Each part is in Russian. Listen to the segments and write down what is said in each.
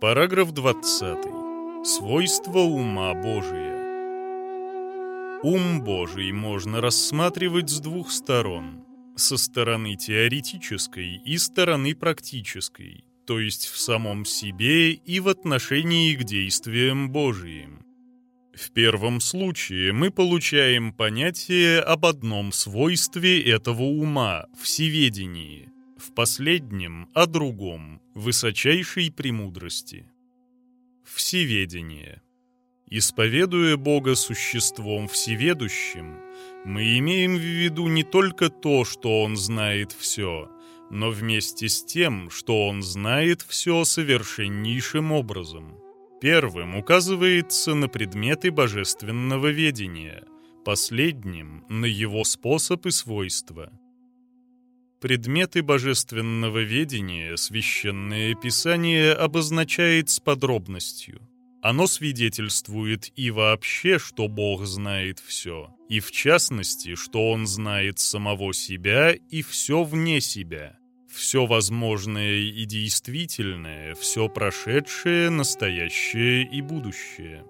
Параграф 20. Свойства ума Божия. Ум Божий можно рассматривать с двух сторон. Со стороны теоретической и стороны практической, то есть в самом себе и в отношении к действиям Божиим. В первом случае мы получаем понятие об одном свойстве этого ума – всеведении, в последнем – о другом – высочайшей премудрости. Всеведение. Исповедуя Бога существом всеведущим, мы имеем в виду не только то, что Он знает все, но вместе с тем, что Он знает все совершеннейшим образом – Первым указывается на предметы божественного ведения, последним — на его способ и свойства. Предметы божественного ведения Священное Писание обозначает с подробностью. Оно свидетельствует и вообще, что Бог знает все, и в частности, что Он знает самого себя и все вне себя — все возможное и действительное, все прошедшее, настоящее и будущее.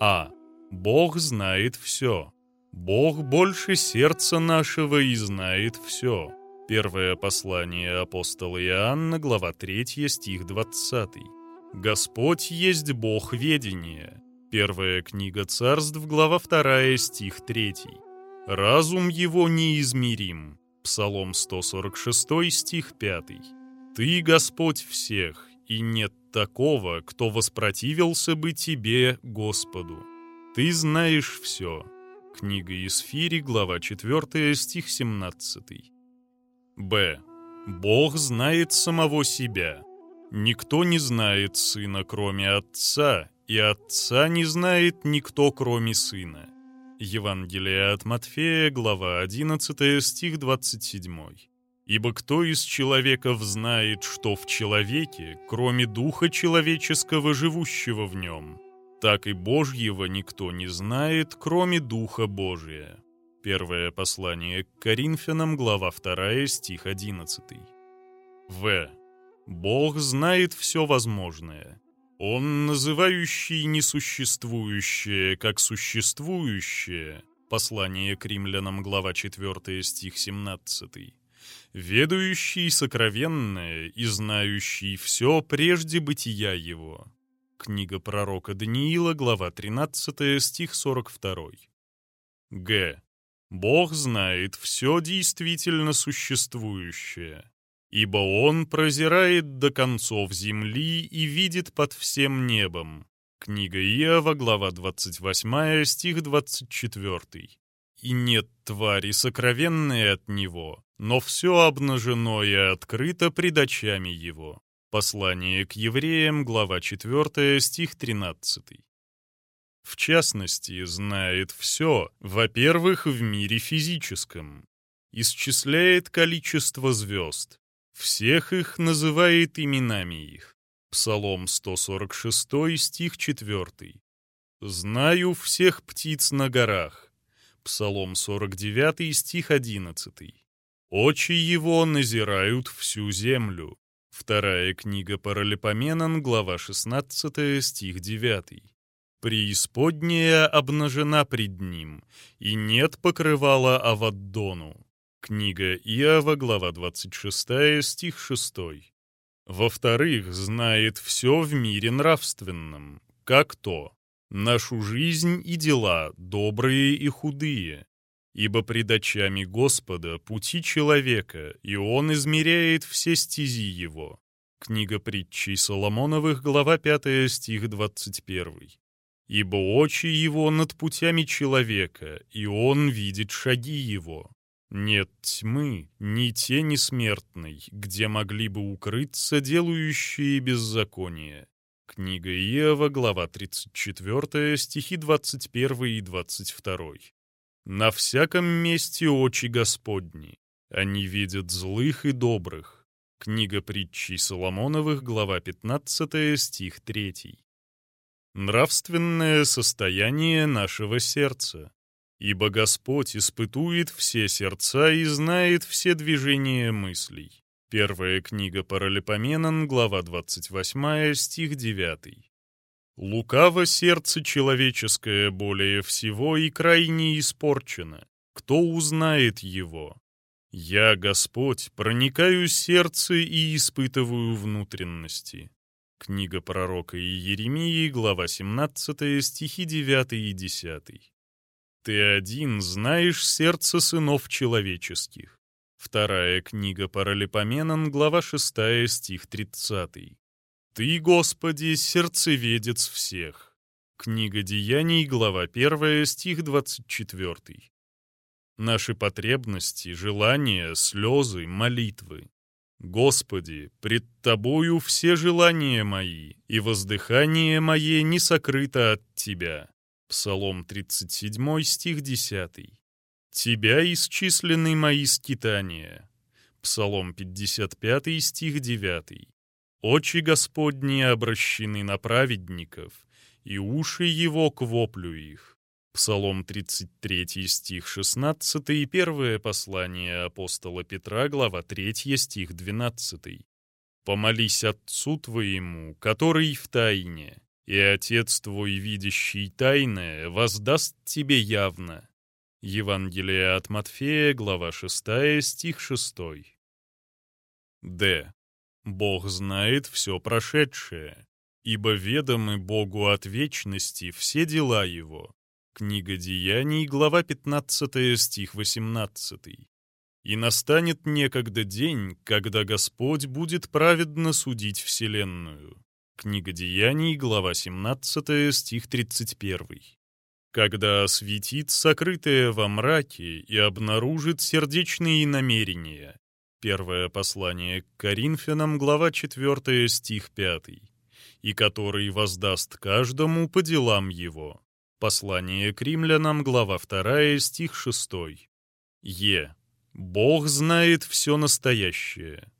А. Бог знает все. Бог больше сердца нашего и знает все. Первое послание апостола Иоанна, глава 3, стих 20. Господь есть Бог ведения. Первая книга царств, глава 2, стих 3. Разум его неизмерим. Псалом 146, стих 5. «Ты Господь всех, и нет такого, кто воспротивился бы Тебе, Господу. Ты знаешь все». Книга Исфири, глава 4, стих 17. Б. Бог знает самого себя. Никто не знает Сына, кроме Отца, и Отца не знает никто, кроме Сына. Евангелие от Матфея, глава 11, стих 27. «Ибо кто из человеков знает, что в человеке, кроме духа человеческого, живущего в нем? Так и Божьего никто не знает, кроме Духа Божия». Первое послание к Коринфянам, глава 2, стих 11. В. Бог знает все возможное. Он, называющий несуществующее как существующее, послание к римлянам, глава 4, стих 17, ведающий сокровенное и знающий все прежде бытия его. Книга пророка Даниила, глава 13, стих 42. Г. Бог знает все действительно существующее ибо он прозирает до концов земли и видит под всем небом. Книга Иова, глава 28, стих 24. «И нет твари сокровенной от него, но все обнажено и открыто пред очами его». Послание к евреям, глава 4, стих 13. В частности, знает все, во-первых, в мире физическом. Исчисляет количество звезд, всех их называет именами их. Псалом 146, стих 4. «Знаю всех птиц на горах». Псалом 49, стих 11. «Очи его назирают всю землю». Вторая книга Паралипоменон, глава 16, стих 9. «Преисподняя обнажена пред ним, и нет покрывала Аваддону». Книга Иова, глава 26, стих 6. Во-вторых, знает все в мире нравственном, как то, нашу жизнь и дела, добрые и худые. Ибо пред очами Господа пути человека, и Он измеряет все стези его. Книга притчей Соломоновых, глава 5, стих 21. Ибо очи его над путями человека, и он видит шаги его. Нет тьмы, ни тени смертной, где могли бы укрыться делающие беззаконие. Книга Иова, глава 34, стихи 21 и 22. «На всяком месте очи Господни, они видят злых и добрых». Книга притчей Соломоновых, глава 15, стих 3. Нравственное состояние нашего сердца. Ибо Господь испытует все сердца и знает все движения мыслей. Первая книга Паралипоменон, глава 28, стих 9. «Лукаво сердце человеческое более всего и крайне испорчено. Кто узнает его? Я, Господь, проникаю сердце и испытываю внутренности». Книга пророка Иеремии, глава 17, стихи 9 и 10. «Ты один знаешь сердце сынов человеческих. Вторая книга Паралипоменон, глава 6, стих 30. «Ты, Господи, сердцеведец всех». Книга Деяний, глава 1, стих 24. Наши потребности, желания, слезы, молитвы. Господи, пред Тобою все желания мои, и воздыхание мое не сокрыто от Тебя. Псалом 37, стих 10. «Тебя исчислены мои скитания». Псалом 55, стих 9. «Очи Господни обращены на праведников, и уши его к воплю их». Псалом 33, стих 16 и первое послание апостола Петра, глава 3, стих 12. «Помолись Отцу твоему, который в тайне, и Отец твой, видящий тайное, воздаст тебе явно». Евангелие от Матфея, глава 6, стих 6. Д. Бог знает все прошедшее, ибо ведомы Богу от вечности все дела Его. Книга Деяний, глава 15, стих 18. «И настанет некогда день, когда Господь будет праведно судить вселенную». Книга Деяний, глава 17, стих 31 когда осветит сокрытое во мраке и обнаружит сердечные намерения. Первое послание к Коринфянам, глава 4, стих 5. И который воздаст каждому по делам его. Послание к римлянам, глава 2, стих 6. Е. Бог знает все настоящее.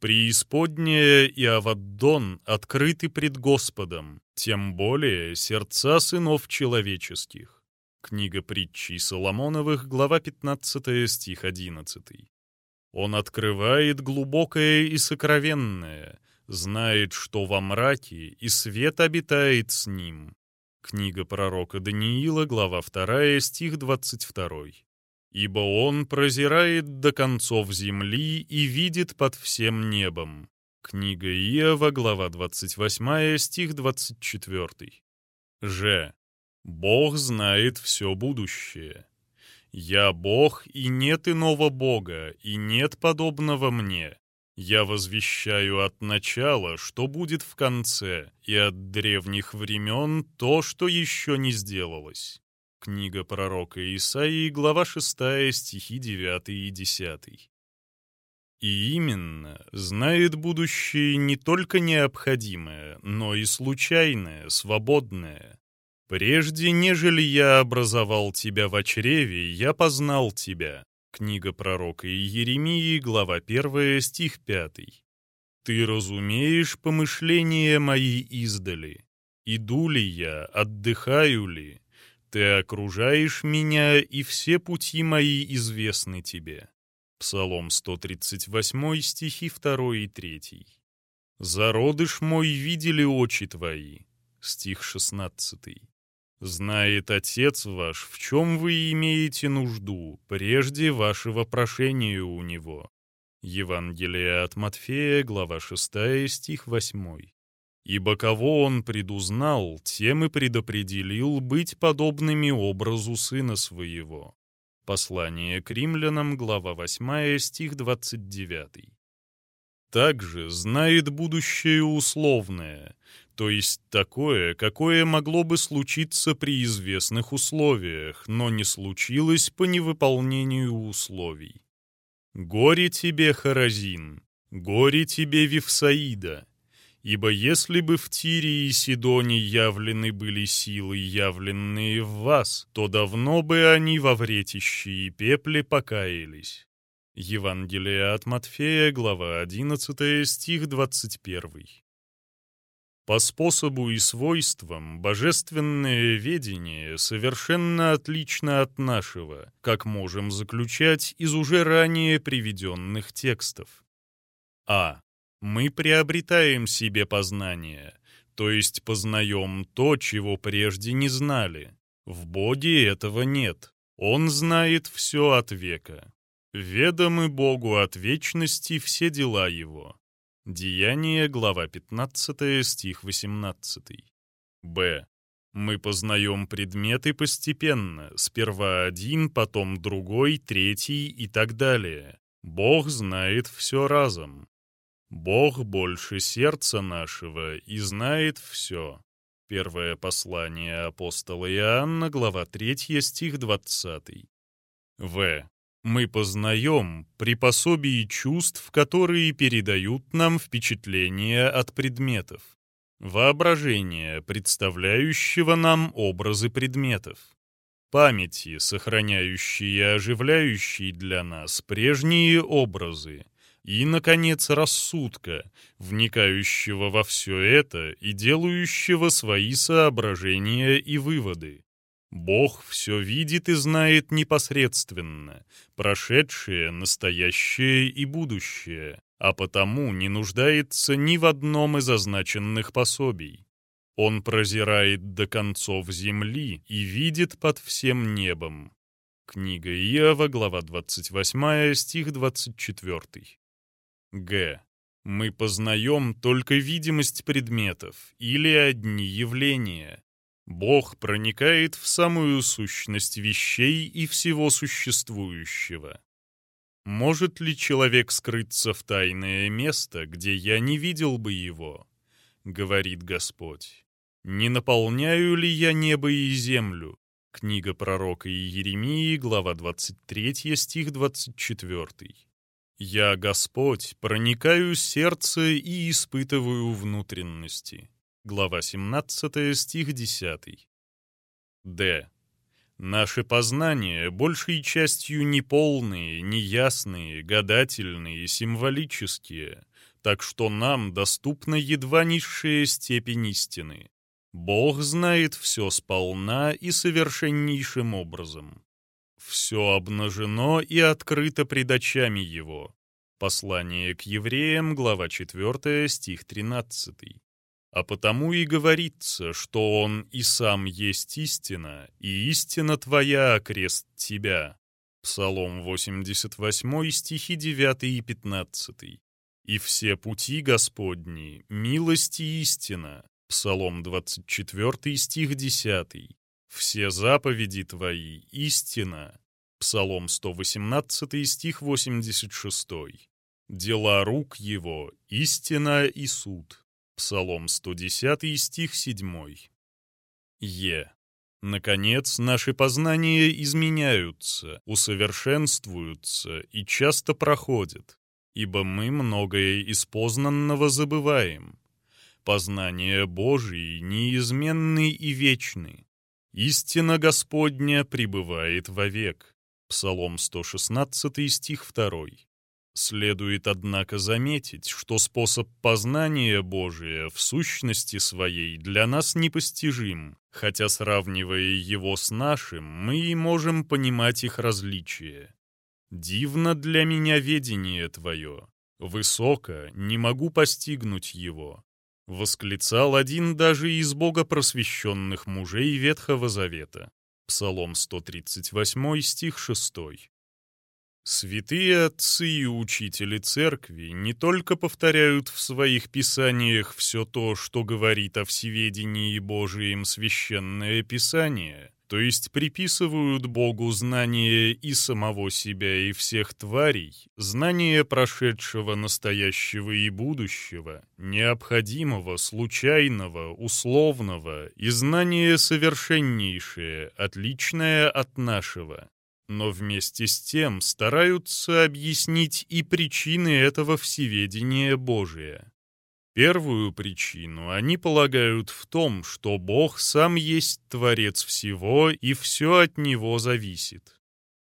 Преисподняя и Аваддон открыты пред Господом, тем более сердца сынов человеческих. Книга притчи Соломоновых, глава 15, стих 11. Он открывает глубокое и сокровенное, знает, что во мраке и свет обитает с ним. Книга пророка Даниила, глава 2, стих 22 ибо он прозирает до концов земли и видит под всем небом». Книга Иова, глава 28, стих 24. Ж. Бог знает все будущее. «Я Бог, и нет иного Бога, и нет подобного мне. Я возвещаю от начала, что будет в конце, и от древних времен то, что еще не сделалось». Книга пророка Исаии, глава 6, стихи 9 и 10. И именно знает будущее не только необходимое, но и случайное, свободное. «Прежде, нежели я образовал тебя в чреве, я познал тебя». Книга пророка Иеремии, глава 1, стих 5. «Ты разумеешь помышления мои издали. Иду ли я, отдыхаю ли, ты окружаешь меня, и все пути мои известны тебе. Псалом 138, стихи 2 и 3. «Зародыш мой видели очи твои». Стих 16. «Знает Отец ваш, в чем вы имеете нужду, прежде вашего прошения у Него». Евангелие от Матфея, глава 6, стих 8. Ибо кого он предузнал, тем и предопределил быть подобными образу сына своего. Послание к римлянам, глава 8, стих 29. Также знает будущее условное, то есть такое, какое могло бы случиться при известных условиях, но не случилось по невыполнению условий. «Горе тебе, Харазин! Горе тебе, Вифсаида! Ибо если бы в Тире и Сидоне явлены были силы, явленные в вас, то давно бы они во вретище и пепле покаялись». Евангелие от Матфея, глава 11, стих 21. По способу и свойствам божественное ведение совершенно отлично от нашего, как можем заключать из уже ранее приведенных текстов. А. Мы приобретаем себе познание, то есть познаем то, чего прежде не знали. В Боге этого нет. Он знает все от века. Ведомы Богу от вечности все дела Его. Деяние, глава 15, стих 18. Б. Мы познаем предметы постепенно, сперва один, потом другой, третий и так далее. Бог знает все разом. Бог больше сердца нашего и знает все. Первое послание апостола Иоанна, глава 3, стих 20. В. Мы познаем при пособии чувств, которые передают нам впечатления от предметов. Воображение, представляющего нам образы предметов. Памяти, сохраняющие и оживляющие для нас прежние образы. И, наконец, рассудка, вникающего во все это и делающего свои соображения и выводы. Бог все видит и знает непосредственно, прошедшее, настоящее и будущее, а потому не нуждается ни в одном из означенных пособий. Он прозирает до концов земли и видит под всем небом. Книга Иова, глава 28, стих 24. Г. Мы познаем только видимость предметов или одни явления, Бог проникает в самую сущность вещей и всего существующего. Может ли человек скрыться в тайное место, где я не видел бы его? Говорит Господь. Не наполняю ли я небо и землю? Книга пророка Иеремии, глава 23, стих 24. «Я, Господь, проникаю сердце и испытываю внутренности». Глава 17, стих 10. Д. Наши познания большей частью неполные, неясные, гадательные, символические, так что нам доступна едва низшая степень истины. Бог знает все сполна и совершеннейшим образом. Все обнажено и открыто пред очами Его. Послание к евреям, глава 4, стих 13. А потому и говорится, что Он и сам есть истина, и истина Твоя окрест Тебя. Псалом 88, стихи 9 и 15. И все пути Господни, милость и истина. Псалом 24, стих 10. Все заповеди Твои, истина. Псалом 118, стих 86. Дела рук Его, истина и суд. Псалом 110, стих 7. Е. Наконец, наши познания изменяются, усовершенствуются и часто проходят, ибо мы многое из познанного забываем. Познания Божии неизменны и вечны. Истина Господня пребывает вовек. Псалом 116, стих 2. Следует, однако, заметить, что способ познания Божия в сущности своей для нас непостижим, хотя, сравнивая его с нашим, мы и можем понимать их различия. «Дивно для меня ведение Твое, высоко, не могу постигнуть его», восклицал один даже из богопросвещенных мужей Ветхого Завета. Псалом 138, стих 6. Святые отцы и учители церкви не только повторяют в своих писаниях все то, что говорит о всеведении Божием священное писание, то есть приписывают Богу знание и самого себя, и всех тварей, знание прошедшего, настоящего и будущего, необходимого, случайного, условного, и знание совершеннейшее, отличное от нашего, но вместе с тем стараются объяснить и причины этого всеведения Божия. Первую причину они полагают в том, что Бог сам есть Творец всего и все от Него зависит.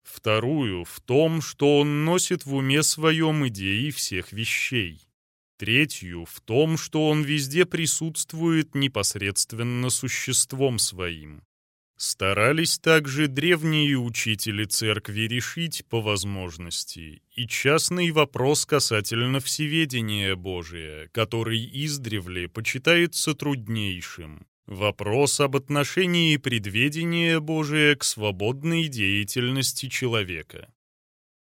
Вторую — в том, что Он носит в уме своем идеи всех вещей. Третью — в том, что Он везде присутствует непосредственно существом своим. Старались также древние учители церкви решить по возможности и частный вопрос касательно всеведения Божия, который издревле почитается труднейшим. Вопрос об отношении предведения Божия к свободной деятельности человека.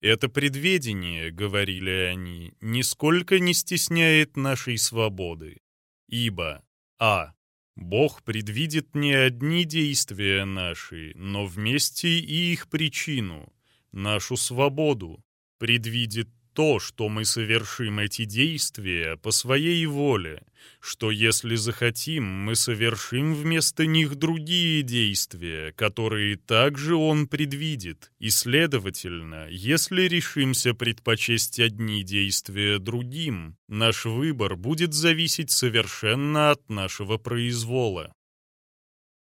Это предведение, говорили они, нисколько не стесняет нашей свободы, ибо а. Бог предвидит не одни действия наши, но вместе и их причину, нашу свободу, предвидит то, что мы совершим эти действия по своей воле, что если захотим, мы совершим вместо них другие действия, которые также Он предвидит, и, следовательно, если решимся предпочесть одни действия другим, наш выбор будет зависеть совершенно от нашего произвола.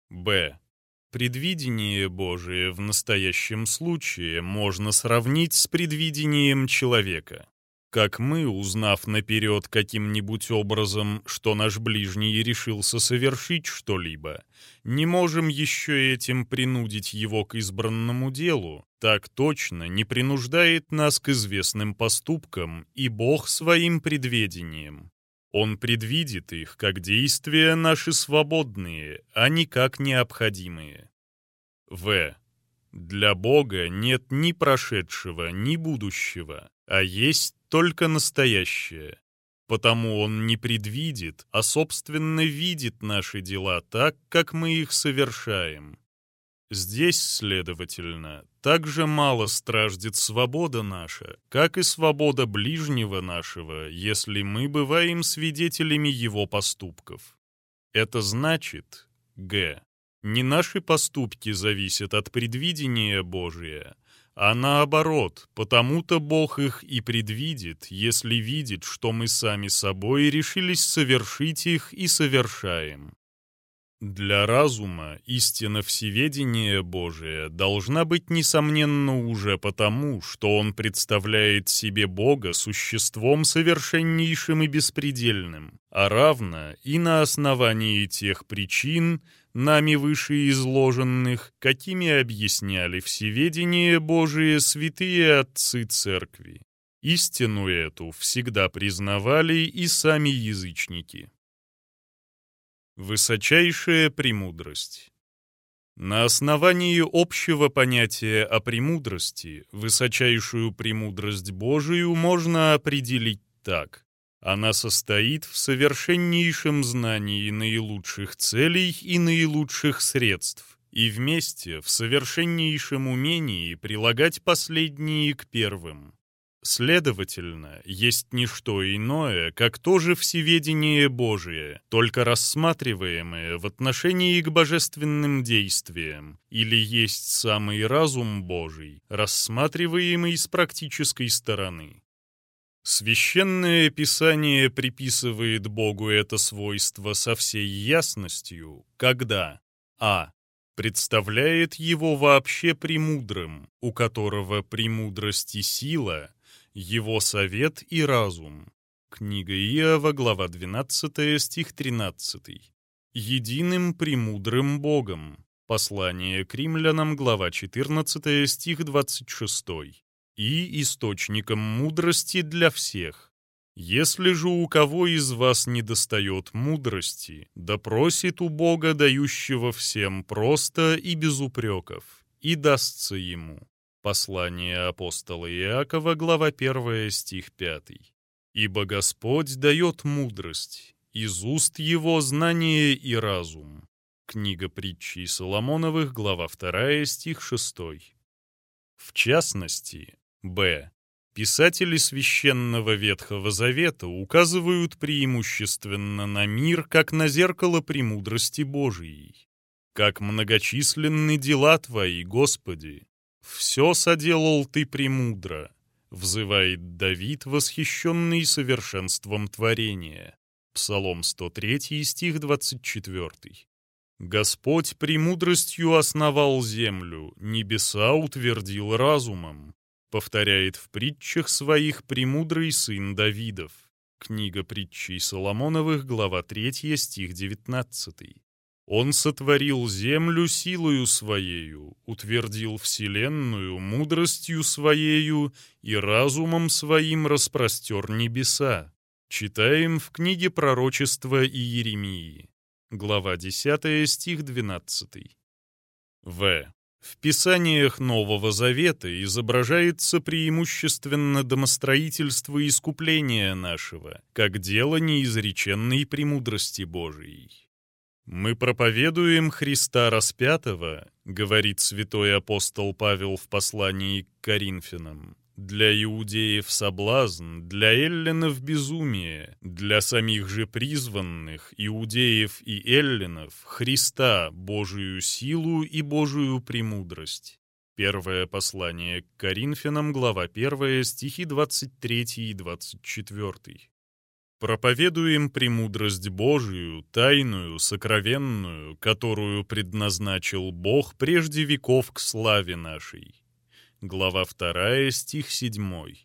Б. Предвидение Божие в настоящем случае можно сравнить с предвидением человека. Как мы, узнав наперед каким-нибудь образом, что наш ближний решился совершить что-либо, не можем еще этим принудить его к избранному делу, так точно не принуждает нас к известным поступкам и Бог своим предведением. Он предвидит их как действия наши свободные, а не как необходимые. В. Для Бога нет ни прошедшего, ни будущего, а есть только настоящее. Потому Он не предвидит, а собственно видит наши дела так, как мы их совершаем. Здесь, следовательно, так же мало страждет свобода наша, как и свобода ближнего нашего, если мы бываем свидетелями его поступков. Это значит, г. Не наши поступки зависят от предвидения Божия, а наоборот, потому-то Бог их и предвидит, если видит, что мы сами собой решились совершить их и совершаем. Для разума истина всеведения Божия должна быть несомненно уже потому, что он представляет себе Бога существом совершеннейшим и беспредельным, а равно и на основании тех причин, нами выше изложенных, какими объясняли всеведение Божие святые отцы церкви. Истину эту всегда признавали и сами язычники. Высочайшая премудрость. На основании общего понятия о премудрости высочайшую премудрость Божию можно определить так. Она состоит в совершеннейшем знании наилучших целей и наилучших средств, и вместе в совершеннейшем умении прилагать последние к первым. Следовательно, есть не что иное, как тоже всеведение Божие, только рассматриваемое в отношении к божественным действиям, или есть самый разум Божий, рассматриваемый с практической стороны. Священное Писание приписывает Богу это свойство со всей ясностью, когда а представляет его вообще премудрым, у которого премудрость и сила его совет и разум. Книга Иова, глава 12, стих 13. Единым премудрым Богом. Послание к римлянам, глава 14, стих 26. И источником мудрости для всех. Если же у кого из вас недостает мудрости, да просит у Бога, дающего всем просто и без упреков, и дастся ему. Послание апостола Иакова, глава 1, стих 5. «Ибо Господь дает мудрость, из уст Его знание и разум». Книга притчи Соломоновых, глава 2, стих 6. В частности, Б. Писатели Священного Ветхого Завета указывают преимущественно на мир как на зеркало премудрости Божией. «Как многочисленны дела Твои, Господи! «Все соделал ты премудро», — взывает Давид, восхищенный совершенством творения. Псалом 103, стих 24. «Господь премудростью основал землю, небеса утвердил разумом», повторяет в притчах своих премудрый сын Давидов. Книга притчей Соломоновых, глава 3, стих 19. Он сотворил землю силою Своею, утвердил вселенную мудростью Своею и разумом Своим распростер небеса. Читаем в книге пророчества Иеремии, глава 10, стих 12. В. В Писаниях Нового Завета изображается преимущественно домостроительство и искупление нашего, как дело неизреченной премудрости Божией. «Мы проповедуем Христа распятого», — говорит святой апостол Павел в послании к Коринфянам, «для иудеев соблазн, для эллинов безумие, для самих же призванных, иудеев и эллинов, Христа, Божию силу и Божию премудрость». Первое послание к Коринфянам, глава 1, стихи 23 и 24. Проповедуем премудрость Божию, тайную, сокровенную, которую предназначил Бог прежде веков к славе нашей. Глава 2, стих 7.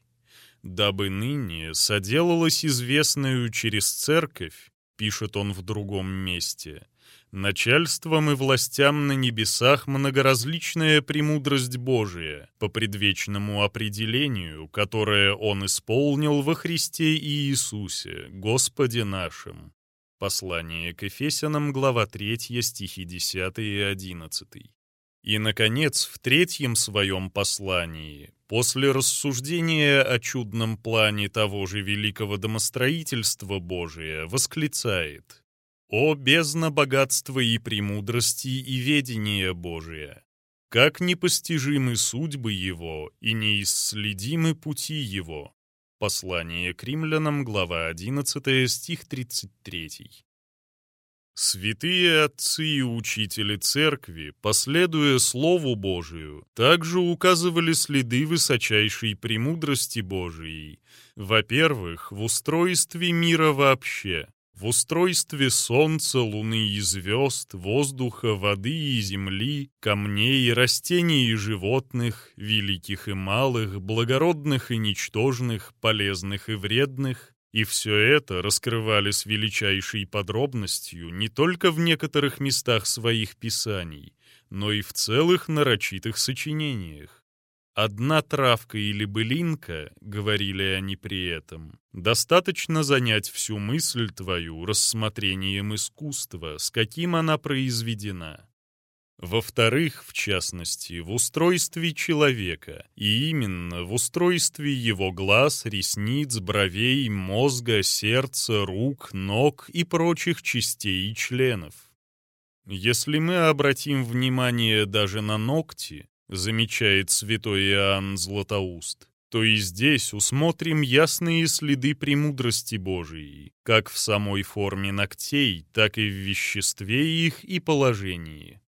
«Дабы ныне соделалось известную через церковь, пишет он в другом месте, начальством и властям на небесах многоразличная премудрость Божия по предвечному определению, которое Он исполнил во Христе Иисусе, Господе нашим». Послание к Ефесянам, глава 3, стихи 10 и 11. И, наконец, в третьем своем послании, после рассуждения о чудном плане того же великого домостроительства Божия, восклицает о бездна богатства и премудрости и ведения Божия! Как непостижимы судьбы Его и неисследимы пути Его!» Послание к римлянам, глава 11, стих 33. Святые отцы и учители церкви, последуя Слову Божию, также указывали следы высочайшей премудрости Божией, во-первых, в устройстве мира вообще, в устройстве солнца, луны и звезд, воздуха, воды и земли, камней, растений и животных, великих и малых, благородных и ничтожных, полезных и вредных, и все это раскрывали с величайшей подробностью не только в некоторых местах своих писаний, но и в целых нарочитых сочинениях. Одна травка или былинка, говорили они при этом, достаточно занять всю мысль твою рассмотрением искусства, с каким она произведена. Во-вторых, в частности, в устройстве человека, и именно в устройстве его глаз, ресниц, бровей, мозга, сердца, рук, ног и прочих частей и членов. Если мы обратим внимание даже на ногти, замечает святой Иоанн Златоуст, то и здесь усмотрим ясные следы премудрости Божией, как в самой форме ногтей, так и в веществе их и положении.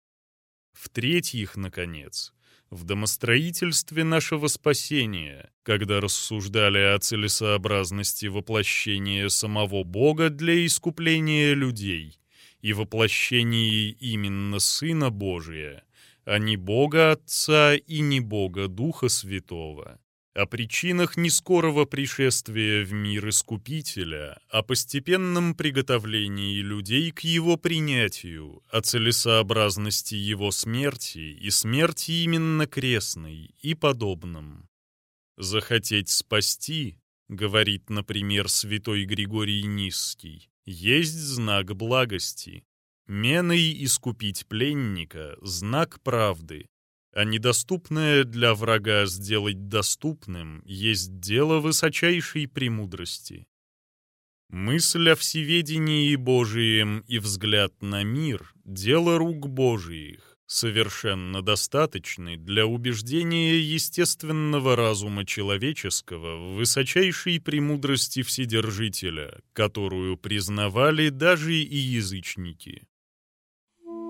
В-третьих, наконец, в домостроительстве нашего спасения, когда рассуждали о целесообразности воплощения самого Бога для искупления людей и воплощении именно Сына Божия — а не Бога Отца и не Бога Духа Святого, о причинах нескорого пришествия в мир Искупителя, о постепенном приготовлении людей к его принятию, о целесообразности его смерти и смерти именно крестной и подобном. «Захотеть спасти», — говорит, например, святой Григорий Низкий, — «есть знак благости, Меной искупить пленника — знак правды, а недоступное для врага сделать доступным есть дело высочайшей премудрости. Мысль о всеведении Божием и взгляд на мир — дело рук Божиих, совершенно достаточны для убеждения естественного разума человеческого в высочайшей премудрости Вседержителя, которую признавали даже и язычники.